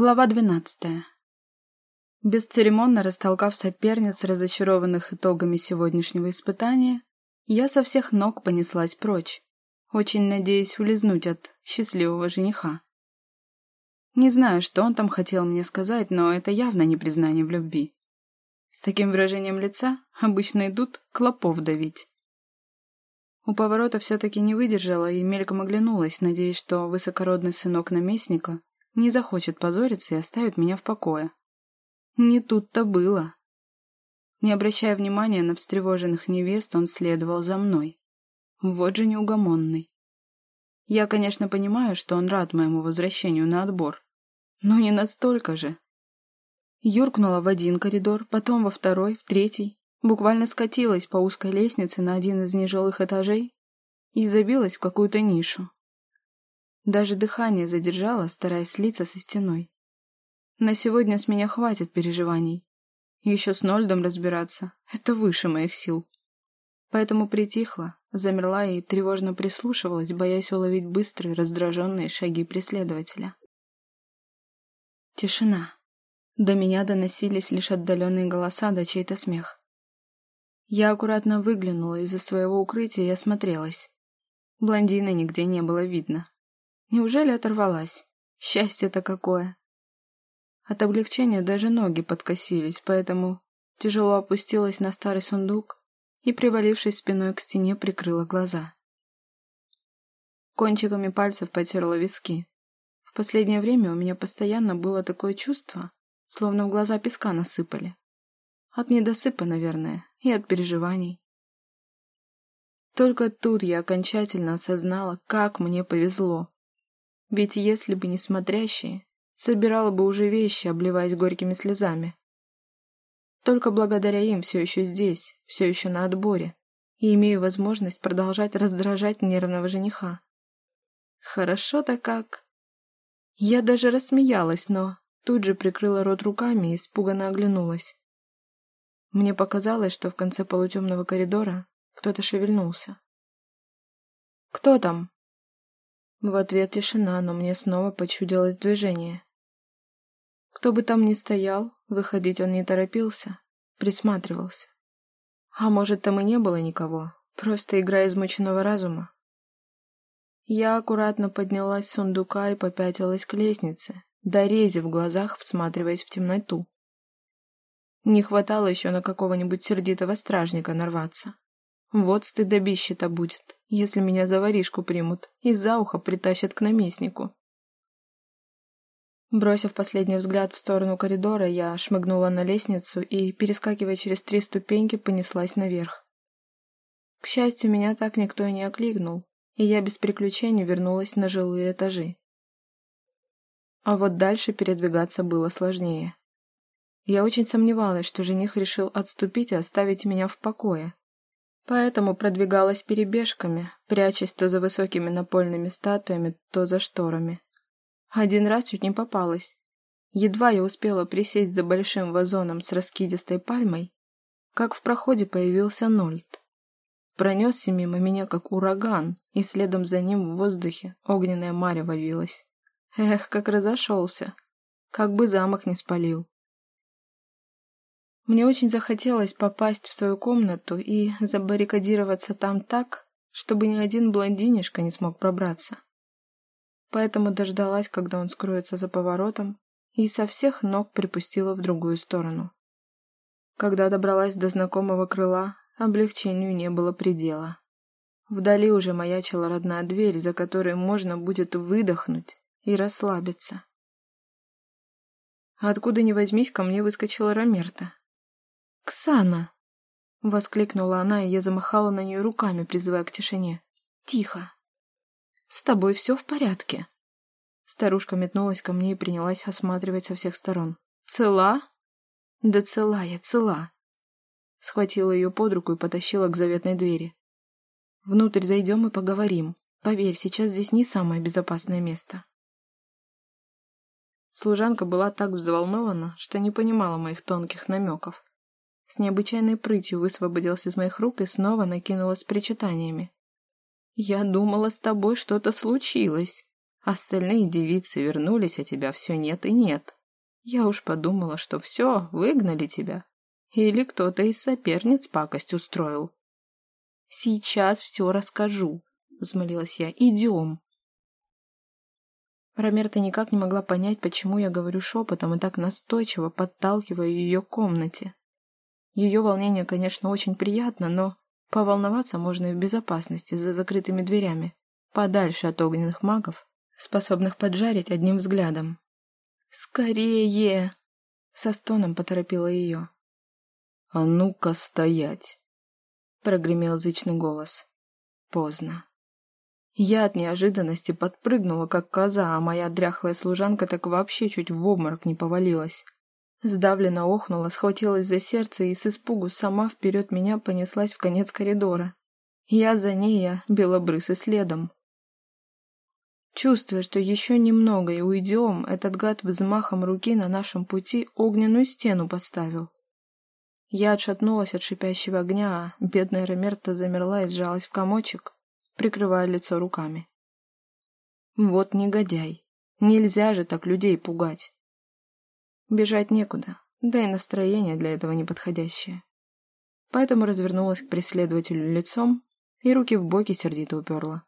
Глава двенадцатая. Бесцеремонно растолкав соперниц, разочарованных итогами сегодняшнего испытания, я со всех ног понеслась прочь, очень надеясь улизнуть от счастливого жениха. Не знаю, что он там хотел мне сказать, но это явно не признание в любви. С таким выражением лица обычно идут клопов давить. У поворота все-таки не выдержала и мельком оглянулась, надеясь, что высокородный сынок наместника не захочет позориться и оставит меня в покое. Не тут-то было. Не обращая внимания на встревоженных невест, он следовал за мной. Вот же неугомонный. Я, конечно, понимаю, что он рад моему возвращению на отбор. Но не настолько же. Юркнула в один коридор, потом во второй, в третий. Буквально скатилась по узкой лестнице на один из нежилых этажей и забилась в какую-то нишу. Даже дыхание задержала, стараясь слиться со стеной. На сегодня с меня хватит переживаний. Еще с Нольдом разбираться — это выше моих сил. Поэтому притихла, замерла и тревожно прислушивалась, боясь уловить быстрые, раздраженные шаги преследователя. Тишина. До меня доносились лишь отдаленные голоса да чей-то смех. Я аккуратно выглянула из-за своего укрытия и осмотрелась. Блондина нигде не было видно. Неужели оторвалась? Счастье-то какое! От облегчения даже ноги подкосились, поэтому тяжело опустилась на старый сундук и, привалившись спиной к стене, прикрыла глаза. Кончиками пальцев потерла виски. В последнее время у меня постоянно было такое чувство, словно в глаза песка насыпали. От недосыпа, наверное, и от переживаний. Только тут я окончательно осознала, как мне повезло. Ведь если бы не смотрящие, собирала бы уже вещи, обливаясь горькими слезами. Только благодаря им все еще здесь, все еще на отборе, и имею возможность продолжать раздражать нервного жениха. Хорошо-то как. Я даже рассмеялась, но тут же прикрыла рот руками и испуганно оглянулась. Мне показалось, что в конце полутемного коридора кто-то шевельнулся. «Кто там?» В ответ тишина, но мне снова почудилось движение. Кто бы там ни стоял, выходить он не торопился, присматривался. А может, там и не было никого, просто игра измученного разума. Я аккуратно поднялась с сундука и попятилась к лестнице, дорези в глазах, всматриваясь в темноту. Не хватало еще на какого-нибудь сердитого стражника нарваться. Вот стыдобище-то будет, если меня за воришку примут и за ухо притащат к наместнику. Бросив последний взгляд в сторону коридора, я шмыгнула на лестницу и, перескакивая через три ступеньки, понеслась наверх. К счастью, меня так никто и не окликнул, и я без приключений вернулась на жилые этажи. А вот дальше передвигаться было сложнее. Я очень сомневалась, что жених решил отступить и оставить меня в покое, Поэтому продвигалась перебежками, прячась то за высокими напольными статуями, то за шторами. Один раз чуть не попалась. Едва я успела присесть за большим вазоном с раскидистой пальмой, как в проходе появился Нольд. Пронесся мимо меня, как ураган, и следом за ним в воздухе огненная марево вилась. Эх, как разошелся! Как бы замок не спалил. Мне очень захотелось попасть в свою комнату и забаррикадироваться там так, чтобы ни один блондинишка не смог пробраться. Поэтому дождалась, когда он скроется за поворотом, и со всех ног припустила в другую сторону. Когда добралась до знакомого крыла, облегчению не было предела. Вдали уже маячила родная дверь, за которой можно будет выдохнуть и расслабиться. Откуда ни возьмись, ко мне выскочила Ромерта. «Ксана!» — воскликнула она, и я замахала на нее руками, призывая к тишине. «Тихо! С тобой все в порядке?» Старушка метнулась ко мне и принялась осматривать со всех сторон. «Цела?» «Да цела я, цела!» Схватила ее под руку и потащила к заветной двери. «Внутрь зайдем и поговорим. Поверь, сейчас здесь не самое безопасное место». Служанка была так взволнована, что не понимала моих тонких намеков с необычайной прытью высвободился из моих рук и снова накинулась причитаниями. «Я думала, с тобой что-то случилось, Остальные девицы вернулись, а тебя все нет и нет. Я уж подумала, что все, выгнали тебя. Или кто-то из соперниц пакость устроил. Сейчас все расскажу, взмолилась я. Идем. Ромерта никак не могла понять, почему я говорю шепотом и так настойчиво подталкиваю ее к комнате. Ее волнение, конечно, очень приятно, но поволноваться можно и в безопасности, за закрытыми дверями, подальше от огненных магов, способных поджарить одним взглядом. «Скорее!» — со стоном поторопила ее. «А ну-ка стоять!» — прогремел зычный голос. Поздно. Я от неожиданности подпрыгнула, как коза, а моя дряхлая служанка так вообще чуть в обморок не повалилась. Сдавленно охнула, схватилась за сердце и с испугу сама вперед меня понеслась в конец коридора. Я за ней, я белобрысы следом. Чувствуя, что еще немного и уйдем, этот гад взмахом руки на нашем пути огненную стену поставил. Я отшатнулась от шипящего огня, а бедная Ромерта замерла и сжалась в комочек, прикрывая лицо руками. Вот негодяй. Нельзя же так людей пугать. Бежать некуда, да и настроение для этого неподходящее. Поэтому развернулась к преследователю лицом и руки в боки сердито уперла.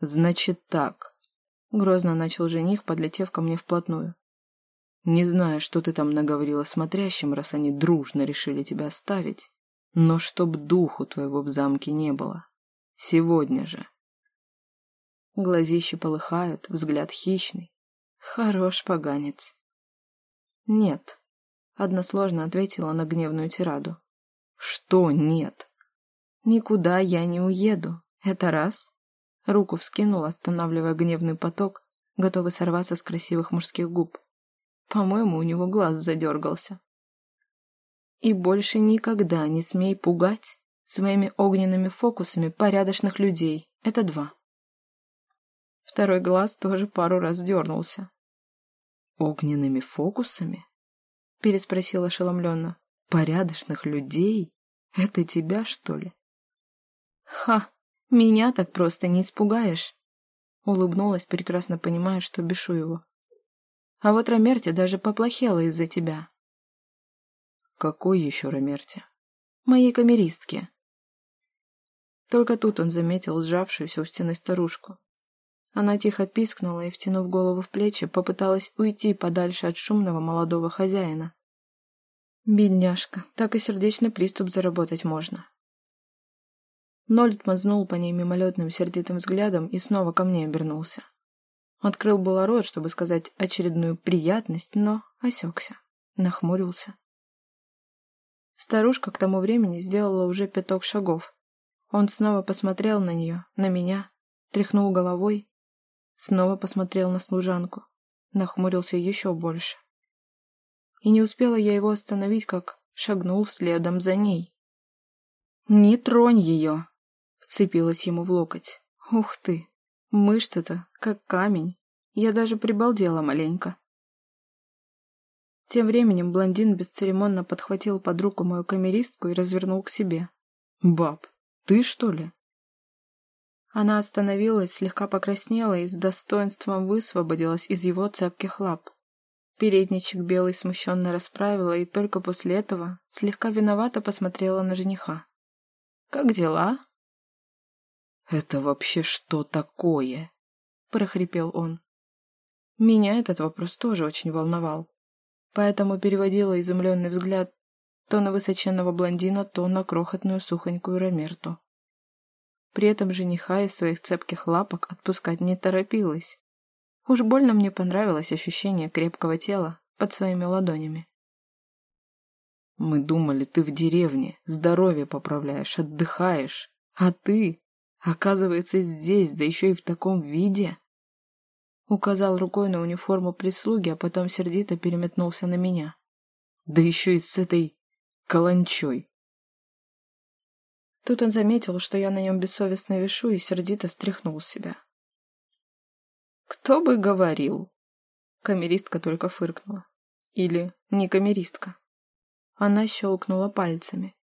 «Значит так», — грозно начал жених, подлетев ко мне вплотную. «Не знаю, что ты там наговорила смотрящим, раз они дружно решили тебя оставить, но чтоб духу твоего в замке не было. Сегодня же». Глазищи полыхают, взгляд хищный. Хорош поганец. «Нет», — односложно ответила на гневную тираду. «Что нет?» «Никуда я не уеду. Это раз». Руку вскинул, останавливая гневный поток, готовый сорваться с красивых мужских губ. По-моему, у него глаз задергался. «И больше никогда не смей пугать своими огненными фокусами порядочных людей. Это два». Второй глаз тоже пару раз дернулся. «Огненными фокусами?» — переспросил ошеломленно. «Порядочных людей? Это тебя, что ли?» «Ха! Меня так просто не испугаешь!» Улыбнулась, прекрасно понимая, что бешу его. «А вот Ромерти даже поплохела из-за тебя». «Какой еще Ромерти?» «Моей камеристке». Только тут он заметил сжавшуюся у стены старушку. Она тихо пискнула и, втянув голову в плечи, попыталась уйти подальше от шумного молодого хозяина. Бедняжка, так и сердечный приступ заработать можно. Нольд мазнул по ней мимолетным сердитым взглядом и снова ко мне обернулся. Открыл было рот, чтобы сказать очередную приятность, но осекся, нахмурился. Старушка к тому времени сделала уже пяток шагов. Он снова посмотрел на нее, на меня, тряхнул головой Снова посмотрел на служанку. Нахмурился еще больше. И не успела я его остановить, как шагнул следом за ней. «Не тронь ее!» — вцепилась ему в локоть. «Ух ты! Мышцы-то, как камень. Я даже прибалдела маленько». Тем временем блондин бесцеремонно подхватил под руку мою камеристку и развернул к себе. «Баб, ты что ли?» Она остановилась, слегка покраснела и с достоинством высвободилась из его цепких лап. Передничек белый смущенно расправила и только после этого слегка виновато посмотрела на жениха. «Как дела?» «Это вообще что такое?» — прохрипел он. Меня этот вопрос тоже очень волновал, поэтому переводила изумленный взгляд то на высоченного блондина, то на крохотную сухонькую Ромерту. При этом жениха из своих цепких лапок отпускать не торопилась. Уж больно мне понравилось ощущение крепкого тела под своими ладонями. «Мы думали, ты в деревне, здоровье поправляешь, отдыхаешь. А ты, оказывается, здесь, да еще и в таком виде!» Указал рукой на униформу прислуги, а потом сердито переметнулся на меня. «Да еще и с этой каланчой!» Тут он заметил, что я на нем бессовестно вешу, и сердито стряхнул себя. «Кто бы говорил?» Камеристка только фыркнула. Или не камеристка. Она щелкнула пальцами.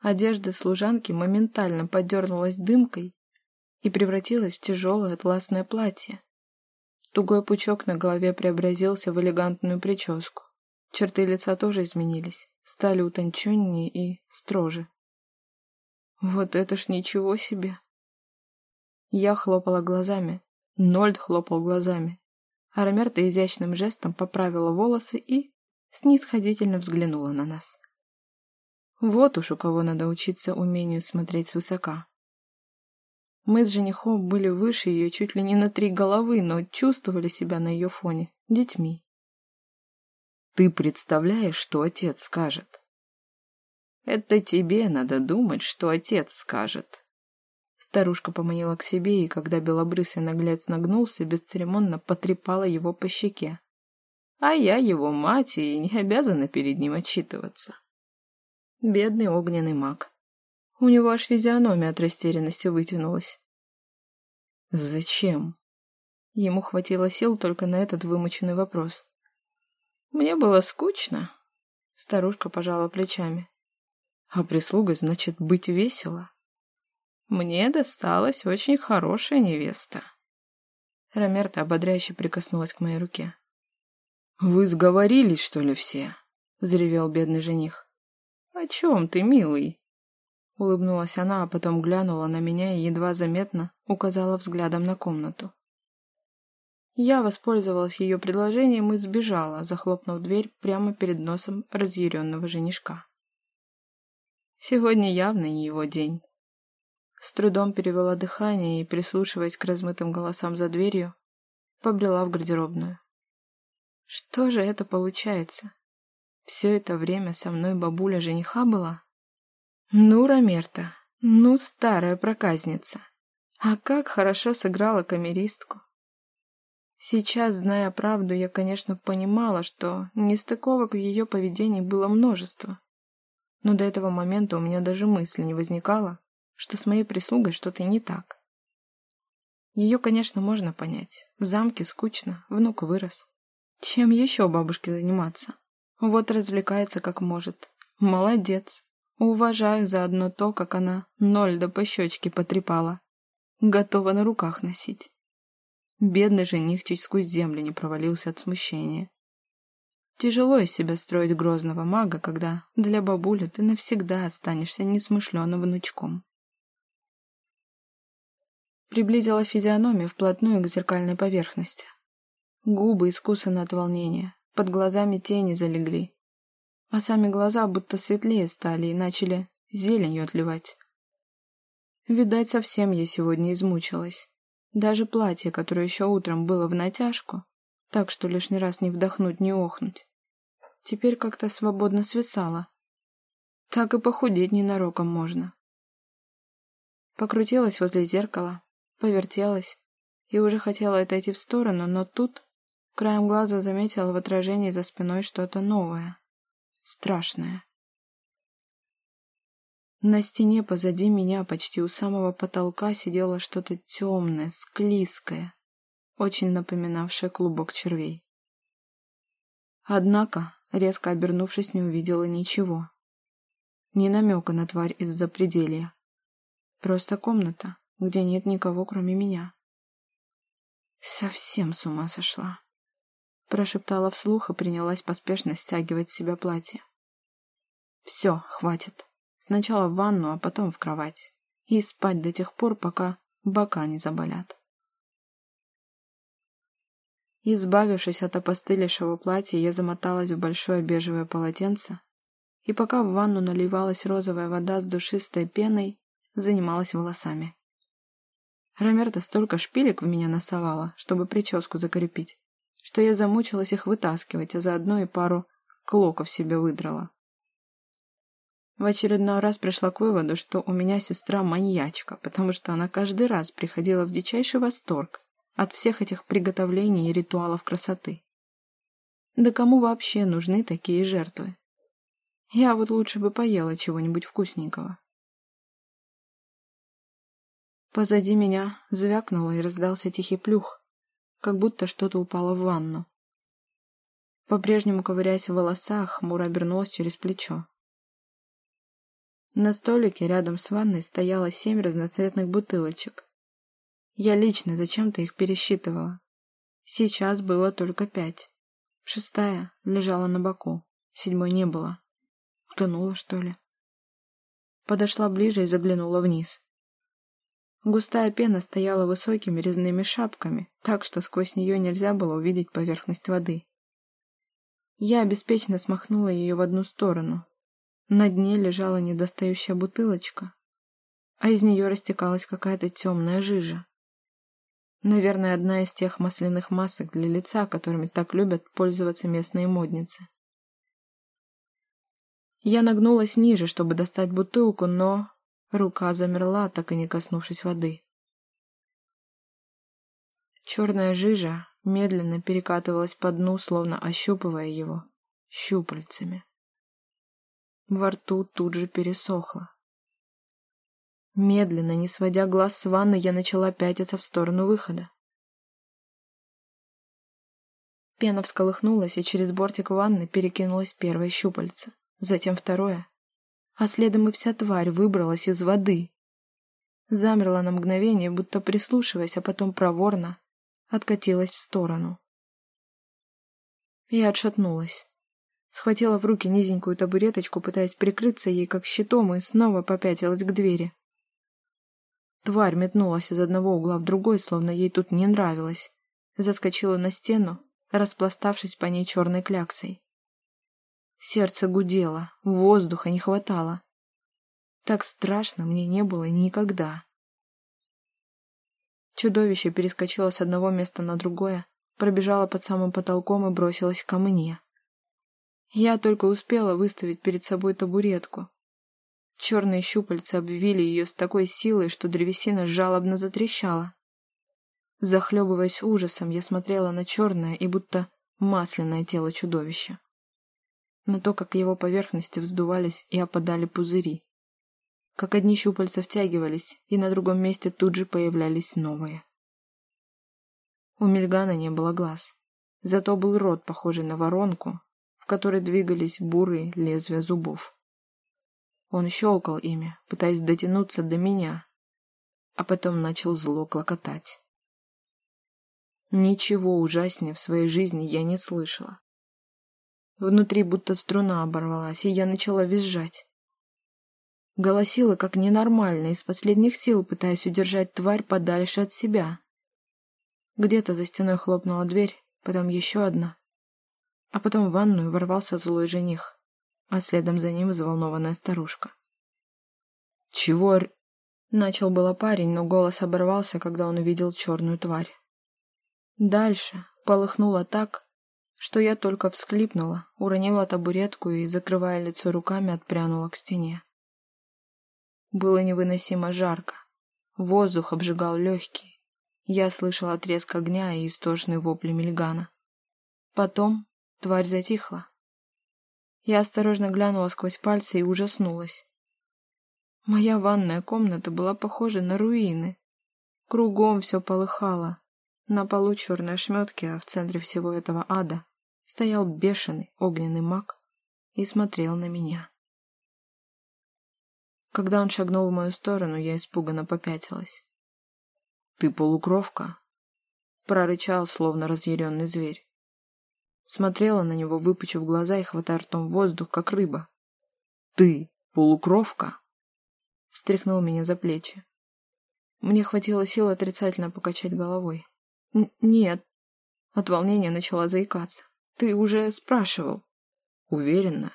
Одежда служанки моментально подернулась дымкой и превратилась в тяжелое атласное платье, Тугой пучок на голове преобразился в элегантную прическу. Черты лица тоже изменились, стали утонченнее и строже. Вот это ж ничего себе! Я хлопала глазами, Нольд хлопал глазами. Арамерта изящным жестом поправила волосы и снисходительно взглянула на нас. Вот уж у кого надо учиться умению смотреть свысока. Мы с женихом были выше ее чуть ли не на три головы, но чувствовали себя на ее фоне детьми. Ты представляешь, что отец скажет? Это тебе надо думать, что отец скажет. Старушка поманила к себе, и когда белобрысый наглец нагнулся, бесцеремонно потрепала его по щеке. А я его мать и не обязана перед ним отчитываться. Бедный огненный маг. У него аж физиономия от растерянности вытянулась. «Зачем?» Ему хватило сил только на этот вымученный вопрос. «Мне было скучно», — старушка пожала плечами. «А прислуга, значит, быть весело?» «Мне досталась очень хорошая невеста». Ромерта ободряюще прикоснулась к моей руке. «Вы сговорились, что ли, все?» — взревел бедный жених. «О чем ты, милый?» Улыбнулась она, а потом глянула на меня и едва заметно указала взглядом на комнату. Я воспользовалась ее предложением и сбежала, захлопнув дверь прямо перед носом разъяренного женишка. Сегодня явно не его день. С трудом перевела дыхание и, прислушиваясь к размытым голосам за дверью, побрела в гардеробную. Что же это получается? Все это время со мной бабуля жениха была? Ну, Ромерта, ну, старая проказница. А как хорошо сыграла камеристку. Сейчас, зная правду, я, конечно, понимала, что нестыковок в ее поведении было множество. Но до этого момента у меня даже мысли не возникало, что с моей прислугой что-то не так. Ее, конечно, можно понять. В замке скучно, внук вырос. Чем еще бабушке заниматься? Вот развлекается как может. Молодец. Уважаю за одно то, как она ноль до по щечке потрепала. Готова на руках носить. Бедный жених чуть сквозь землю не провалился от смущения. Тяжело из себя строить грозного мага, когда для бабули ты навсегда останешься несмышленым внучком. Приблизила физиономию вплотную к зеркальной поверхности. Губы искусаны от волнения, под глазами тени залегли, а сами глаза будто светлее стали и начали зеленью отливать. Видать, совсем я сегодня измучилась. Даже платье, которое еще утром было в натяжку, так что лишний раз не вдохнуть, не охнуть, теперь как-то свободно свисало. Так и похудеть ненароком можно. Покрутилась возле зеркала, повертелась и уже хотела отойти в сторону, но тут краем глаза заметила в отражении за спиной что-то новое, страшное. На стене позади меня, почти у самого потолка, сидело что-то темное, склизкое, очень напоминавшее клубок червей. Однако, резко обернувшись, не увидела ничего. Ни намека на тварь из-за пределья. Просто комната, где нет никого, кроме меня. Совсем с ума сошла. Прошептала вслух и принялась поспешно стягивать с себя платье. Все, хватит. Сначала в ванну, а потом в кровать. И спать до тех пор, пока бока не заболят. Избавившись от опостылевшего платья, я замоталась в большое бежевое полотенце, и пока в ванну наливалась розовая вода с душистой пеной, занималась волосами. Ромерта столько шпилек в меня носовала, чтобы прическу закрепить, что я замучилась их вытаскивать, а заодно и пару клоков себе выдрала. В очередной раз пришла к выводу, что у меня сестра маньячка, потому что она каждый раз приходила в дичайший восторг от всех этих приготовлений и ритуалов красоты. Да кому вообще нужны такие жертвы? Я вот лучше бы поела чего-нибудь вкусненького. Позади меня звякнуло и раздался тихий плюх, как будто что-то упало в ванну. По-прежнему ковыряясь в волосах, хмуро обернулась через плечо. На столике рядом с ванной стояло семь разноцветных бутылочек. Я лично зачем-то их пересчитывала. Сейчас было только пять. Шестая лежала на боку, седьмой не было. Утонула, что ли? Подошла ближе и заглянула вниз. Густая пена стояла высокими резными шапками, так что сквозь нее нельзя было увидеть поверхность воды. Я беспечно смахнула ее в одну сторону. На дне лежала недостающая бутылочка, а из нее растекалась какая-то темная жижа. Наверное, одна из тех масляных масок для лица, которыми так любят пользоваться местные модницы. Я нагнулась ниже, чтобы достать бутылку, но рука замерла, так и не коснувшись воды. Черная жижа медленно перекатывалась по дну, словно ощупывая его щупальцами. Во рту тут же пересохло. Медленно, не сводя глаз с ванны, я начала пятиться в сторону выхода. Пена всколыхнулась, и через бортик ванны перекинулось первое щупальце, затем второе, а следом и вся тварь выбралась из воды. Замерла на мгновение, будто прислушиваясь, а потом проворно откатилась в сторону. Я отшатнулась. Схватила в руки низенькую табуреточку, пытаясь прикрыться ей как щитом, и снова попятилась к двери. Тварь метнулась из одного угла в другой, словно ей тут не нравилось. Заскочила на стену, распластавшись по ней черной кляксой. Сердце гудело, воздуха не хватало. Так страшно мне не было никогда. Чудовище перескочило с одного места на другое, пробежало под самым потолком и бросилось ко мне. Я только успела выставить перед собой табуретку, Черные щупальца обвили ее с такой силой, что древесина жалобно затрещала. Захлебываясь ужасом, я смотрела на черное и будто масляное тело чудовища. На то, как его поверхности вздувались и опадали пузыри. Как одни щупальца втягивались, и на другом месте тут же появлялись новые. У Мельгана не было глаз. Зато был рот, похожий на воронку, в которой двигались бурые лезвия зубов. Он щелкал ими, пытаясь дотянуться до меня, а потом начал зло клокотать. Ничего ужаснее в своей жизни я не слышала. Внутри будто струна оборвалась, и я начала визжать. Голосила как ненормально, из последних сил пытаясь удержать тварь подальше от себя. Где-то за стеной хлопнула дверь, потом еще одна. А потом в ванную ворвался злой жених а следом за ним взволнованная старушка. «Чего?» — начал было парень, но голос оборвался, когда он увидел черную тварь. Дальше полыхнуло так, что я только всклипнула, уронила табуретку и, закрывая лицо руками, отпрянула к стене. Было невыносимо жарко. Воздух обжигал легкие. Я слышала треск огня и истошные вопли Мельгана. Потом тварь затихла, я осторожно глянула сквозь пальцы и ужаснулась. Моя ванная комната была похожа на руины. Кругом все полыхало. На полу черные ошметки, а в центре всего этого ада стоял бешеный огненный маг и смотрел на меня. Когда он шагнул в мою сторону, я испуганно попятилась. «Ты полукровка?» — прорычал, словно разъяренный зверь. Смотрела на него, выпучив глаза и хватая ртом воздух, как рыба. «Ты полукровка?» Встряхнул меня за плечи. Мне хватило сил отрицательно покачать головой. «Нет». От волнения начала заикаться. «Ты уже спрашивал». «Уверенно?»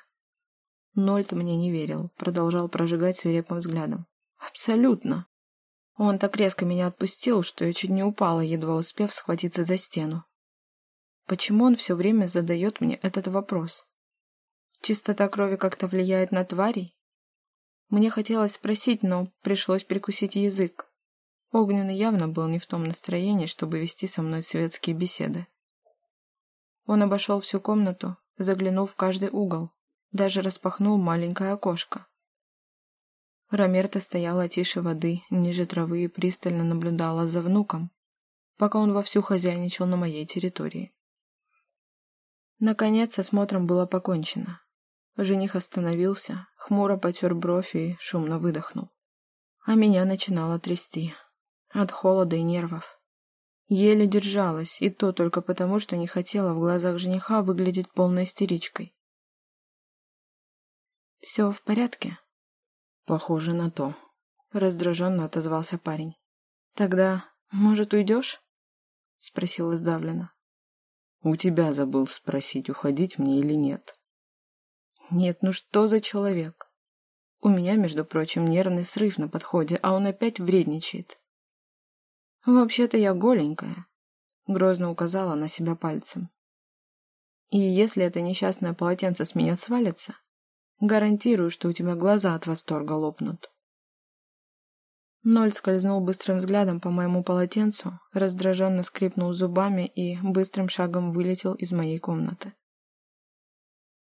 Нольт мне не верил, продолжал прожигать свирепым взглядом. «Абсолютно!» Он так резко меня отпустил, что я чуть не упала, едва успев схватиться за стену. Почему он все время задает мне этот вопрос? Чистота крови как-то влияет на тварей? Мне хотелось спросить, но пришлось прикусить язык. Огненный явно был не в том настроении, чтобы вести со мной светские беседы. Он обошел всю комнату, заглянул в каждый угол, даже распахнул маленькое окошко. Ромерта стояла тише воды, ниже травы и пристально наблюдала за внуком, пока он вовсю хозяйничал на моей территории. Наконец, осмотром было покончено. Жених остановился, хмуро потер бровь и шумно выдохнул. А меня начинало трясти. От холода и нервов. Еле держалась, и то только потому, что не хотела в глазах жениха выглядеть полной истеричкой. «Все в порядке?» «Похоже на то», — раздраженно отозвался парень. «Тогда, может, уйдешь?» — спросила сдавленно. «У тебя забыл спросить, уходить мне или нет». «Нет, ну что за человек? У меня, между прочим, нервный срыв на подходе, а он опять вредничает. «Вообще-то я голенькая», — грозно указала на себя пальцем. «И если это несчастное полотенце с меня свалится, гарантирую, что у тебя глаза от восторга лопнут». Ноль скользнул быстрым взглядом по моему полотенцу, раздраженно скрипнул зубами и быстрым шагом вылетел из моей комнаты.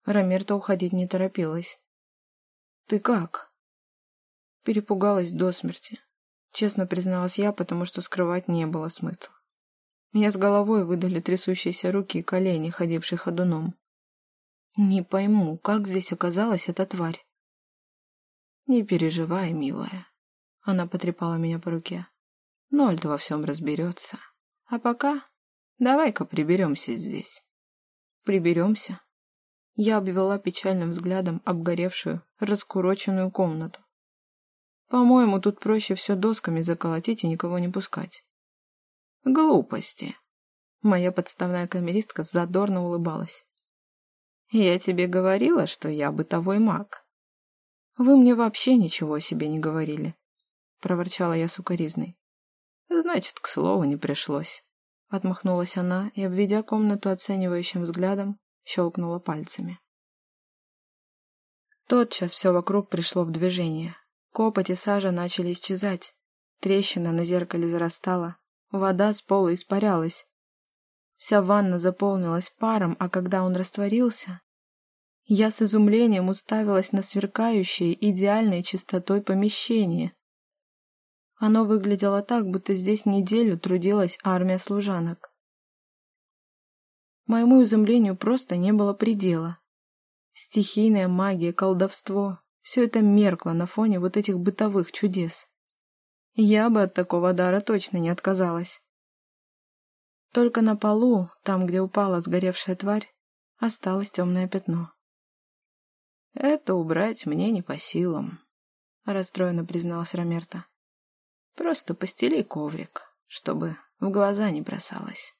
Рамерта уходить не торопилась. «Ты как?» Перепугалась до смерти. Честно призналась я, потому что скрывать не было смысла. Меня с головой выдали трясущиеся руки и колени, ходившие ходуном. Не пойму, как здесь оказалась эта тварь. Не переживай, милая. Она потрепала меня по руке. Нольд во всем разберется. А пока давай-ка приберемся здесь. Приберемся. Я обвела печальным взглядом обгоревшую, раскуроченную комнату. По-моему, тут проще все досками заколотить и никого не пускать. Глупости. Моя подставная камеристка задорно улыбалась. Я тебе говорила, что я бытовой маг. Вы мне вообще ничего о себе не говорили, проворчала я сукоризной. Значит, к слову не пришлось. Отмахнулась она и, обведя комнату оценивающим взглядом, щелкнула пальцами. Тотчас все вокруг пришло в движение. Копоть и сажа начали исчезать. Трещина на зеркале зарастала. Вода с пола испарялась. Вся ванна заполнилась паром, а когда он растворился, я с изумлением уставилась на сверкающее идеальной чистотой помещение. Оно выглядело так, будто здесь неделю трудилась армия служанок. Моему изумлению просто не было предела. Стихийная магия, колдовство, все это меркло на фоне вот этих бытовых чудес. Я бы от такого дара точно не отказалась. Только на полу, там, где упала сгоревшая тварь, осталось темное пятно. «Это убрать мне не по силам», — расстроенно призналась Ромерта. «Просто постели коврик, чтобы в глаза не бросалось».